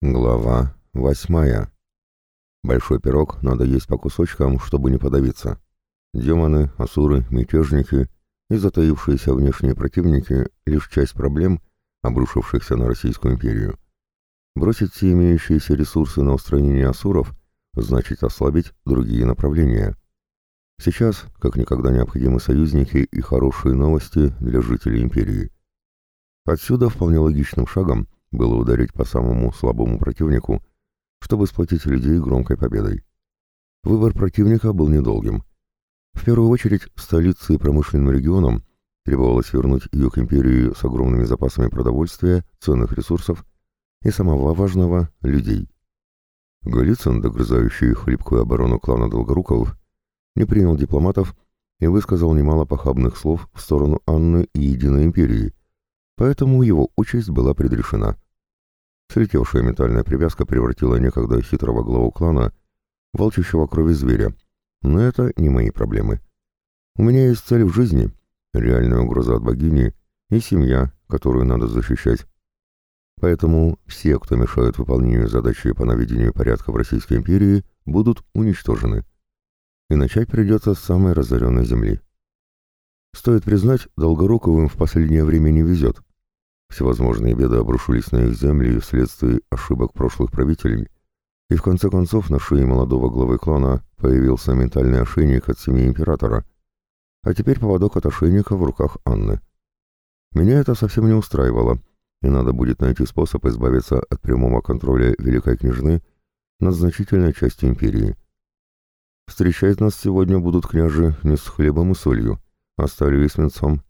Глава восьмая. Большой пирог надо есть по кусочкам, чтобы не подавиться. Демоны, асуры, мятежники и затаившиеся внешние противники — лишь часть проблем, обрушившихся на Российскую империю. Бросить все имеющиеся ресурсы на устранение асуров значит ослабить другие направления. Сейчас, как никогда, необходимы союзники и хорошие новости для жителей империи. Отсюда вполне логичным шагом — было ударить по самому слабому противнику, чтобы сплотить людей громкой победой. Выбор противника был недолгим. В первую очередь, столице и промышленным регионам требовалось вернуть юг империи с огромными запасами продовольствия, ценных ресурсов и самого важного – людей. Голицын, догрызающий хлипкую оборону клана Долгоруковых, не принял дипломатов и высказал немало похабных слов в сторону Анны и Единой империи, поэтому его участь была предрешена. Слетевшая ментальная привязка превратила некогда хитрого главу клана волчащего крови зверя, но это не мои проблемы. У меня есть цель в жизни, реальная угроза от богини и семья, которую надо защищать. Поэтому все, кто мешает выполнению задачи по наведению порядка в Российской империи, будут уничтожены. И начать придется с самой разоренной земли. Стоит признать, Долгоруковым в последнее время не везет. Всевозможные беды обрушились на их земли вследствие ошибок прошлых правителей, и в конце концов на шее молодого главы клана появился ментальный ошейник от семьи императора, а теперь поводок от ошейника в руках Анны. Меня это совсем не устраивало, и надо будет найти способ избавиться от прямого контроля Великой Княжны над значительной частью империи. Встречать нас сегодня будут княжи не с хлебом и солью, а сталью и свинцом,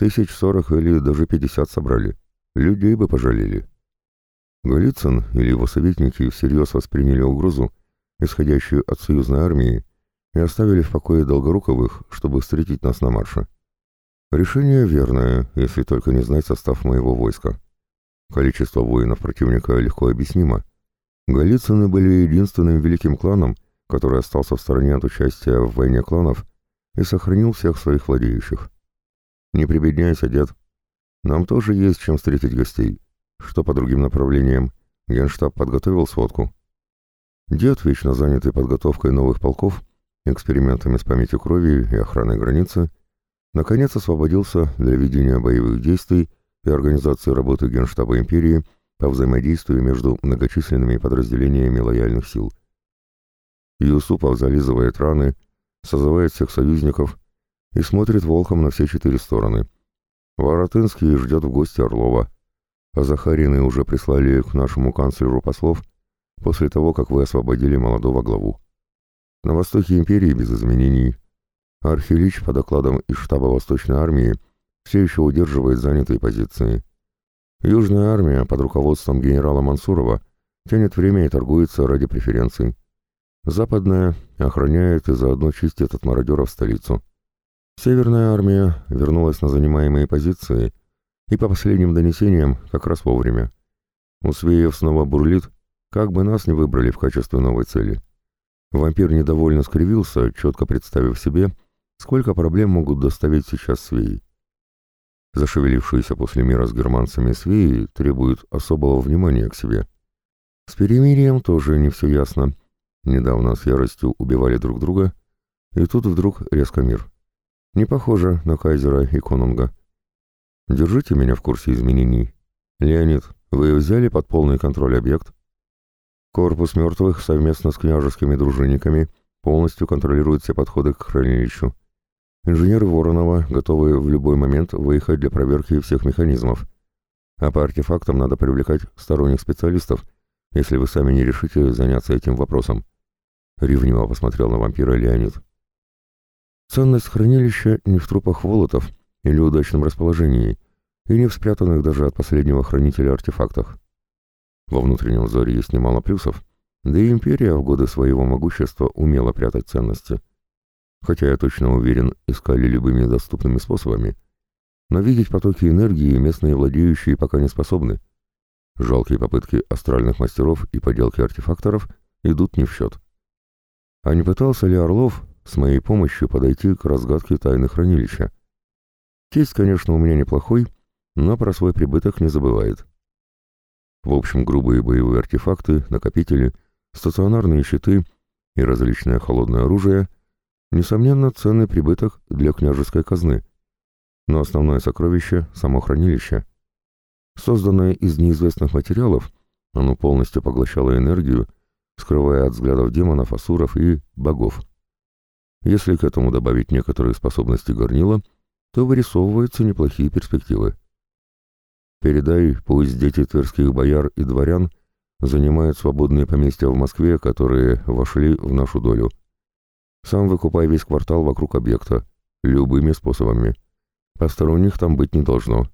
Тысяч сорок или даже пятьдесят собрали. Людей бы пожалели. Голицын или его советники всерьез восприняли угрозу, исходящую от союзной армии, и оставили в покое Долгоруковых, чтобы встретить нас на марше. Решение верное, если только не знать состав моего войска. Количество воинов противника легко объяснимо. Голицыны были единственным великим кланом, который остался в стороне от участия в войне кланов и сохранил всех своих владеющих. «Не прибедняйся, дед. Нам тоже есть чем встретить гостей. Что по другим направлениям? Генштаб подготовил сводку». Дед, вечно занятый подготовкой новых полков, экспериментами с памятью крови и охраной границы, наконец освободился для ведения боевых действий и организации работы Генштаба империи по взаимодействию между многочисленными подразделениями лояльных сил. Юсупов зализывает раны, созывает всех союзников и смотрит волком на все четыре стороны. Воротынский ждет в гости Орлова, а Захарины уже прислали к нашему канцлеру послов после того, как вы освободили молодого главу. На востоке империи без изменений. Архилич, по докладам из штаба Восточной армии, все еще удерживает занятые позиции. Южная армия под руководством генерала Мансурова тянет время и торгуется ради преференций. Западная охраняет и заодно чистит от мародеров столицу. Северная армия вернулась на занимаемые позиции и по последним донесениям как раз вовремя. Усвеев снова бурлит, как бы нас не выбрали в качестве новой цели. Вампир недовольно скривился, четко представив себе, сколько проблем могут доставить сейчас свеи. Зашевелившиеся после мира с германцами свеи требуют особого внимания к себе. С перемирием тоже не все ясно. Недавно с яростью убивали друг друга, и тут вдруг резко мир. Не похоже на Кайзера и Конунга. Держите меня в курсе изменений. Леонид, вы взяли под полный контроль объект? Корпус мертвых совместно с княжескими дружинниками полностью контролирует все подходы к хранилищу. Инженеры Воронова готовы в любой момент выехать для проверки всех механизмов. А по артефактам надо привлекать сторонних специалистов, если вы сами не решите заняться этим вопросом. Ревниво посмотрел на вампира Леонид. Ценность хранилища не в трупах волотов или удачном расположении, и не в спрятанных даже от последнего хранителя артефактах. Во внутреннем взоре есть немало плюсов, да и империя в годы своего могущества умела прятать ценности. Хотя я точно уверен, искали любыми доступными способами. Но видеть потоки энергии местные владеющие пока не способны. Жалкие попытки астральных мастеров и поделки артефакторов идут не в счет. А не пытался ли Орлов с моей помощью подойти к разгадке тайны хранилища. Тесть, конечно, у меня неплохой, но про свой прибыток не забывает. В общем, грубые боевые артефакты, накопители, стационарные щиты и различное холодное оружие — несомненно, ценный прибыток для княжеской казны. Но основное сокровище — само хранилище. Созданное из неизвестных материалов, оно полностью поглощало энергию, скрывая от взглядов демонов, асуров и богов. Если к этому добавить некоторые способности горнила, то вырисовываются неплохие перспективы. Передай, пусть дети тверских бояр и дворян занимают свободные поместья в Москве, которые вошли в нашу долю. Сам выкупай весь квартал вокруг объекта, любыми способами. Посторонних там быть не должно.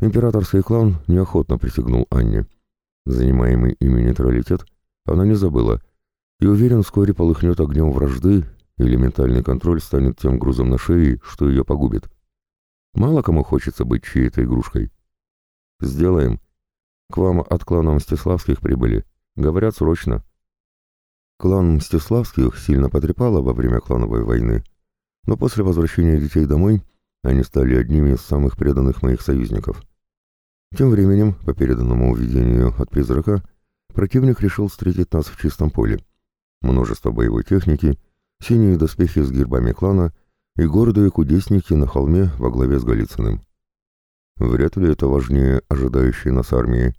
Императорский клан неохотно присягнул Анне. Занимаемый ими нейтралитет она не забыла, и уверен, вскоре полыхнет огнем вражды, или ментальный контроль станет тем грузом на шее, что ее погубит. Мало кому хочется быть чьей-то игрушкой. Сделаем. К вам от клана Мстиславских прибыли. Говорят, срочно. Клан Мстиславских сильно потрепало во время клановой войны, но после возвращения детей домой они стали одними из самых преданных моих союзников. Тем временем, по переданному уведению от призрака, противник решил встретить нас в чистом поле. Множество боевой техники, синие доспехи с гербами клана и гордые кудесники на холме во главе с Голицыным. Вряд ли это важнее ожидающей нас армии.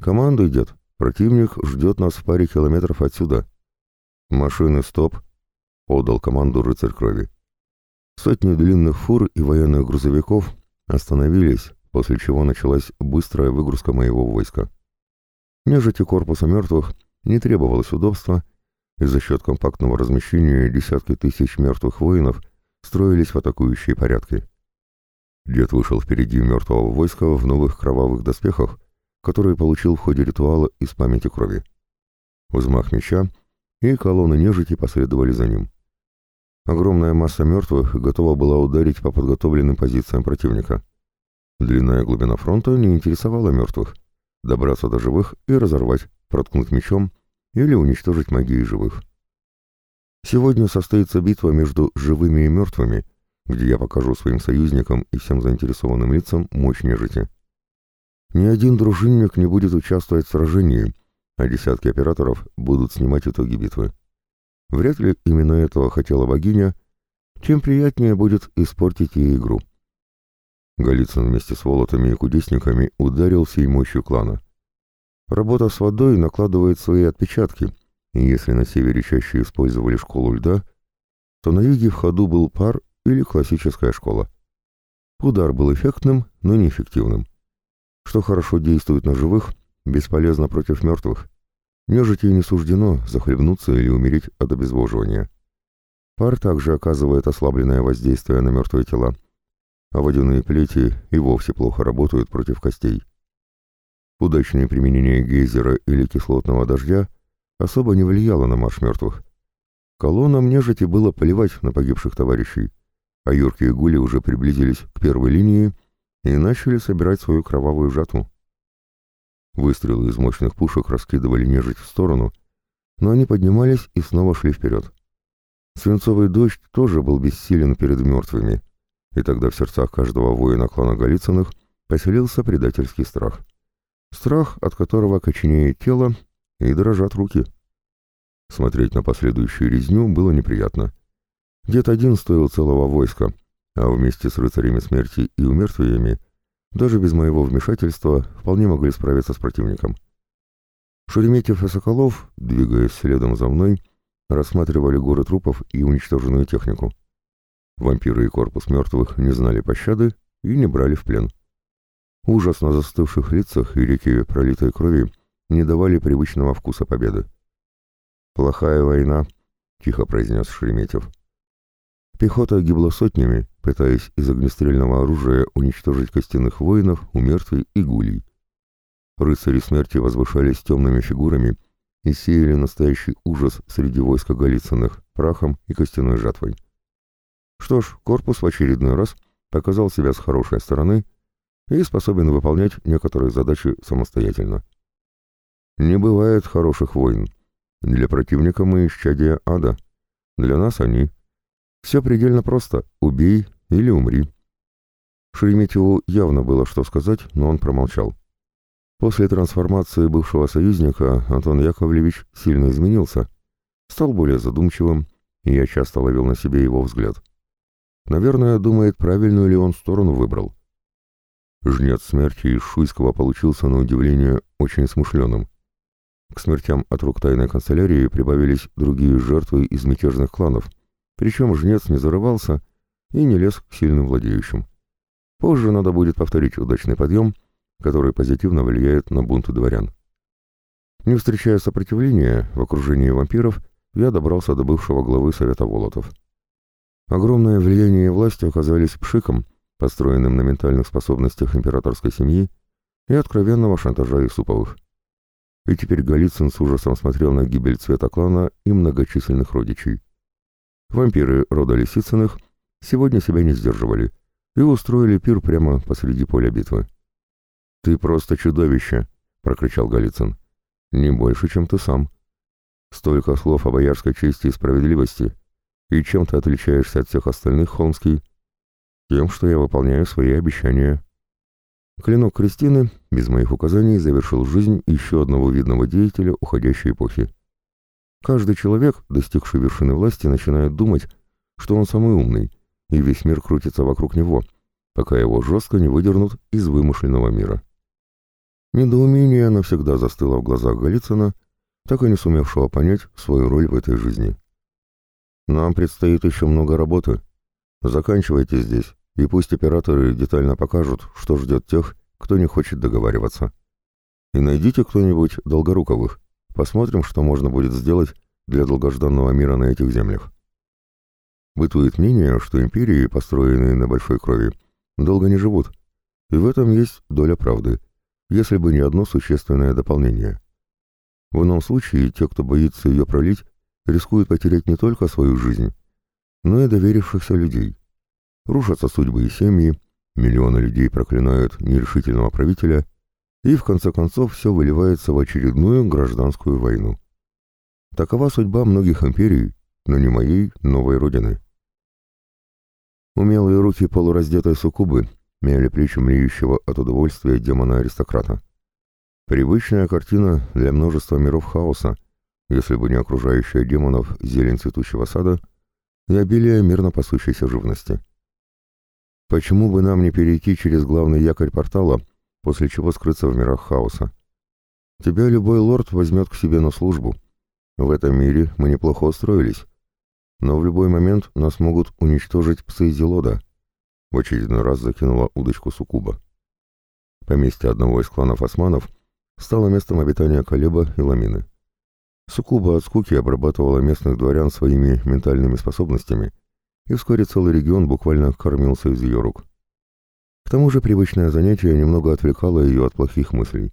Командуй, дед, противник ждет нас в паре километров отсюда. Машины, стоп, подал команду рыцарь крови. Сотни длинных фур и военных грузовиков остановились, после чего началась быстрая выгрузка моего войска. Нежити корпуса мертвых не требовалось удобства, и за счет компактного размещения десятки тысяч мертвых воинов строились в атакующие порядки. Дед вышел впереди мертвого войска в новых кровавых доспехах, которые получил в ходе ритуала из памяти крови. Взмах меча, и колонны нежити последовали за ним. Огромная масса мертвых готова была ударить по подготовленным позициям противника. Длинная глубина фронта не интересовала мертвых. Добраться до живых и разорвать, проткнуть мечом или уничтожить магией живых. Сегодня состоится битва между живыми и мертвыми, где я покажу своим союзникам и всем заинтересованным лицам мощь нежити. Ни один дружинник не будет участвовать в сражении, а десятки операторов будут снимать итоги битвы. Вряд ли именно этого хотела богиня, тем приятнее будет испортить ей игру. Голицын вместе с волотами и кудесниками ударил всей мощью клана. Работа с водой накладывает свои отпечатки, и если на севере чаще использовали школу льда, то на юге в ходу был пар или классическая школа. Удар был эффектным, но неэффективным. Что хорошо действует на живых, бесполезно против мертвых. Нежити не суждено захлебнуться или умереть от обезвоживания. Пар также оказывает ослабленное воздействие на мертвые тела, а водяные плети и вовсе плохо работают против костей. Удачное применение гейзера или кислотного дождя особо не влияло на марш мертвых. Колоннам нежити было поливать на погибших товарищей, а юркие гули уже приблизились к первой линии и начали собирать свою кровавую жатву. Выстрелы из мощных пушек раскидывали нежить в сторону, но они поднимались и снова шли вперед. Свинцовый дождь тоже был бессилен перед мертвыми, и тогда в сердцах каждого воина клана Голицыных поселился предательский страх. Страх, от которого коченеет тело и дрожат руки. Смотреть на последующую резню было неприятно. Дед один стоил целого войска, а вместе с рыцарями смерти и умертвиями даже без моего вмешательства вполне могли справиться с противником. Шереметьев и Соколов, двигаясь следом за мной, рассматривали горы трупов и уничтоженную технику. Вампиры и корпус мертвых не знали пощады и не брали в плен. Ужас на застывших лицах и реки пролитой крови не давали привычного вкуса победы. «Плохая война», — тихо произнес Шереметьев. Пехота гибла сотнями, пытаясь из огнестрельного оружия уничтожить костяных воинов, умертвий и гулей. Рыцари смерти возвышались темными фигурами и сеяли настоящий ужас среди войска Голицыных прахом и костяной жатвой. Что ж, корпус в очередной раз показал себя с хорошей стороны и способен выполнять некоторые задачи самостоятельно. Не бывает хороших войн. Для противника мы исчадия ада. Для нас они — все предельно просто — убей или умри. Шереметьеву явно было что сказать, но он промолчал. После трансформации бывшего союзника Антон Яковлевич сильно изменился, стал более задумчивым, и я часто ловил на себе его взгляд. Наверное, думает, правильную ли он сторону выбрал. Жнец смерти из Шуйского получился, на удивление, очень смышленым. К смертям от рук тайной канцелярии прибавились другие жертвы из мятежных кланов, причем жнец не зарывался и не лез к сильным владеющим. Позже надо будет повторить удачный подъем, который позитивно влияет на бунты дворян. Не встречая сопротивления в окружении вампиров, я добрался до бывшего главы Совета Волотов. Огромное влияние и власть оказались пшиком, построенным на ментальных способностях императорской семьи и откровенного шантажа Исуповых. И теперь Голицын с ужасом смотрел на гибель цвета клана и многочисленных родичей. Вампиры рода Лисицыных сегодня себя не сдерживали и устроили пир прямо посреди поля битвы. «Ты просто чудовище!» — прокричал Голицын. «Не больше, чем ты сам. Столько слов о боярской чести и справедливости. И чем ты отличаешься от всех остальных, Холмский?» «Тем, что я выполняю свои обещания». Клинок Кристины, без моих указаний, завершил жизнь еще одного видного деятеля уходящей эпохи. Каждый человек, достигший вершины власти, начинает думать, что он самый умный, и весь мир крутится вокруг него, пока его жестко не выдернут из вымышленного мира. Недоумение навсегда застыло в глазах Голицына, так и не сумевшего понять свою роль в этой жизни. «Нам предстоит еще много работы. Заканчивайте здесь, и пусть операторы детально покажут, что ждет тех, кто не хочет договариваться. И найдите кто-нибудь Долгоруковых. Посмотрим, что можно будет сделать для долгожданного мира на этих землях. Бытует мнение, что империи, построенные на большой крови, долго не живут. И в этом есть доля правды, если бы не одно существенное дополнение. В ином случае те, кто боится ее пролить, рискуют потерять не только свою жизнь, но и доверившихся людей. Рушатся судьбы и семьи, миллионы людей проклинают нерешительного правителя, и в конце концов все выливается в очередную гражданскую войну. Такова судьба многих империй, но не моей новой родины. Умелые руки полураздетой суккубы мяли плечи млеющего от удовольствия демона-аристократа. Привычная картина для множества миров хаоса, если бы не окружающая демонов зелень цветущего сада и обилие мирно пасущейся живности. Почему бы нам не перейти через главный якорь портала, после чего скрыться в мирах хаоса? Тебя любой лорд возьмет к себе на службу. В этом мире мы неплохо устроились, но в любой момент нас могут уничтожить псы Зелода. В очередной раз закинула удочку Сукуба. Поместье одного из кланов османов стало местом обитания Калеба и Ламины. Сукуба от скуки обрабатывала местных дворян своими ментальными способностями, и вскоре целый регион буквально кормился из ее рук. К тому же привычное занятие немного отвлекало ее от плохих мыслей.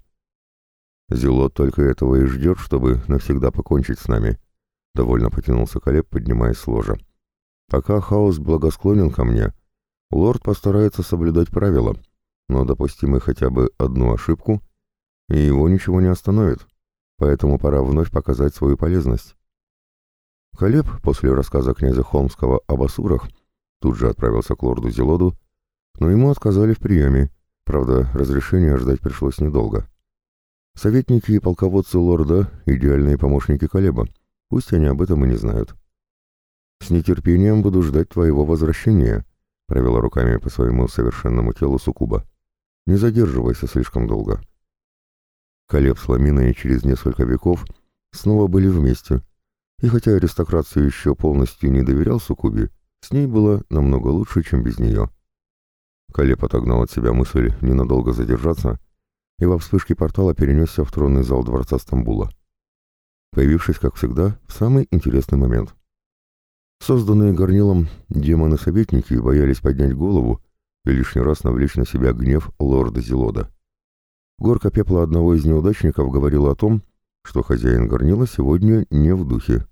Зелот только этого и ждет, чтобы навсегда покончить с нами, — довольно потянулся Колеб, поднимаясь с ложа. «Пока хаос благосклонен ко мне, лорд постарается соблюдать правила, но допустимы хотя бы одну ошибку, и его ничего не остановит, поэтому пора вновь показать свою полезность». Колеб после рассказа князя Холмского об Асурах тут же отправился к лорду Зелоду, но ему отказали в приеме, правда, разрешения ждать пришлось недолго. Советники и полководцы лорда — идеальные помощники Колеба — Пусть они об этом и не знают. «С нетерпением буду ждать твоего возвращения», — провела руками по своему совершенному телу Сукуба. «Не задерживайся слишком долго». Колеб с Ламиной через несколько веков снова были вместе, и хотя аристократ еще полностью не доверял Сукубе, с ней было намного лучше, чем без нее. Колеб отогнал от себя мысль ненадолго задержаться и во вспышке портала перенесся в тронный зал дворца Стамбула появившись, как всегда, в самый интересный момент. Созданные горнилом демоны-советники боялись поднять голову и лишний раз навлечь на себя гнев лорда Зелода. Горка пепла одного из неудачников говорила о том, что хозяин горнила сегодня не в духе.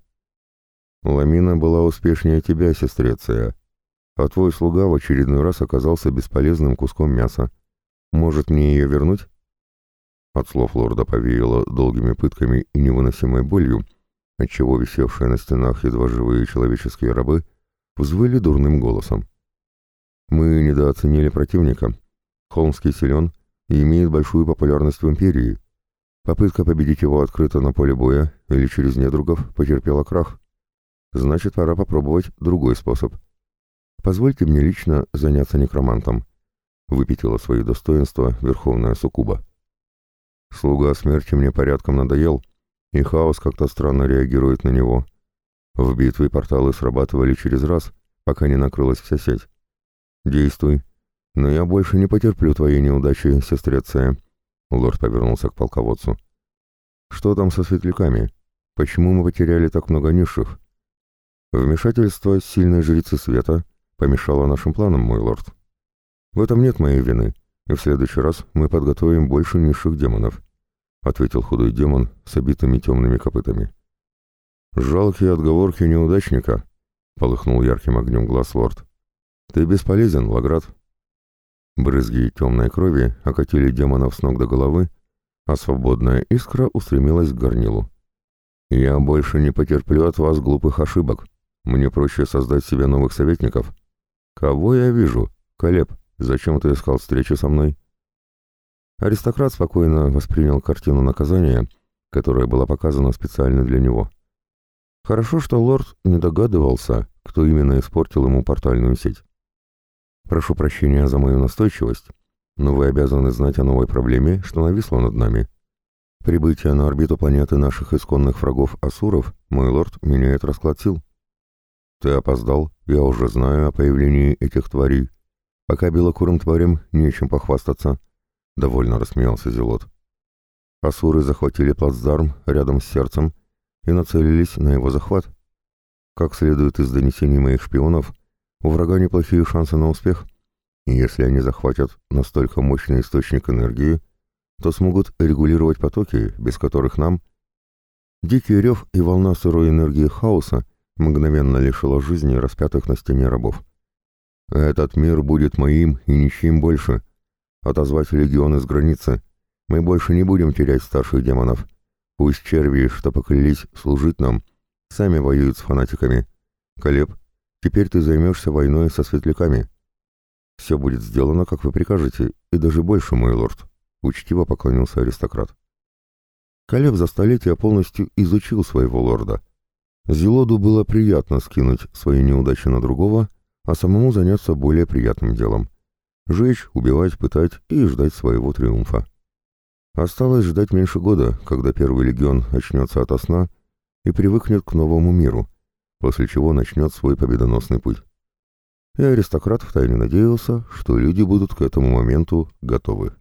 «Ламина была успешнее тебя, сестреция, а твой слуга в очередной раз оказался бесполезным куском мяса. Может, мне ее вернуть?» От слов лорда повеяло долгими пытками и невыносимой болью, отчего висевшие на стенах едва живые человеческие рабы взвыли дурным голосом. Мы недооценили противника. Холмский силен, и имеет большую популярность в империи. Попытка победить его открыто на поле боя или через недругов потерпела крах. Значит, пора попробовать другой способ. Позвольте мне лично заняться некромантом. Выпятила свои достоинства Верховная Сукуба. Слуга смерти мне порядком надоел, и хаос как-то странно реагирует на него. В битве порталы срабатывали через раз, пока не накрылась вся сеть. Действуй. Но я больше не потерплю твоей неудачи, сестреция. Лорд повернулся к полководцу. Что там со светляками? Почему мы потеряли так много низших? Вмешательство сильной жрицы света помешало нашим планам, мой лорд. В этом нет моей вины, и в следующий раз мы подготовим больше низших демонов, ответил худой демон с обитыми темными копытами. Жалкие отговорки неудачника, полыхнул ярким огнем глаз лорд. Ты бесполезен, Лаград. Брызги темной крови окатили демонов с ног до головы, а свободная искра устремилась к горнилу. «Я больше не потерплю от вас глупых ошибок. Мне проще создать себе новых советников. Кого я вижу? Колеб, зачем ты искал встречи со мной?» Аристократ спокойно воспринял картину наказания, которая была показана специально для него. Хорошо, что лорд не догадывался, кто именно испортил ему портальную сеть. Прошу прощения за мою настойчивость, но вы обязаны знать о новой проблеме, что нависла над нами. Прибытие на орбиту планеты наших исконных врагов Асуров, мой лорд, меняет расклад сил. Ты опоздал, я уже знаю о появлении этих тварей. Пока белокурым тварям нечем похвастаться. Довольно рассмеялся Зелот. Асуры захватили плацдарм рядом с сердцем и нацелились на его захват. Как следует из донесений моих шпионов, у врага неплохие шансы на успех. И если они захватят настолько мощный источник энергии, то смогут регулировать потоки, без которых нам... Дикий рев и волна сырой энергии хаоса мгновенно лишила жизни распятых на стене рабов. «Этот мир будет моим и ничьим больше. Отозвать легионы с границы. Мы больше не будем терять старших демонов. Пусть черви, что поклялись служить нам, сами воюют с фанатиками. Колеб, Теперь ты займешься войной со светляками. Все будет сделано, как вы прикажете, и даже больше, мой лорд», — учтиво поклонился аристократ. Калеб за столетия полностью изучил своего лорда. Зелоду было приятно скинуть свои неудачи на другого, а самому заняться более приятным делом. Жечь, убивать, пытать и ждать своего триумфа. Осталось ждать меньше года, когда первый легион очнется ото сна и привыкнет к новому миру — после чего начнет свой победоносный путь. И аристократ втайне надеялся, что люди будут к этому моменту готовы.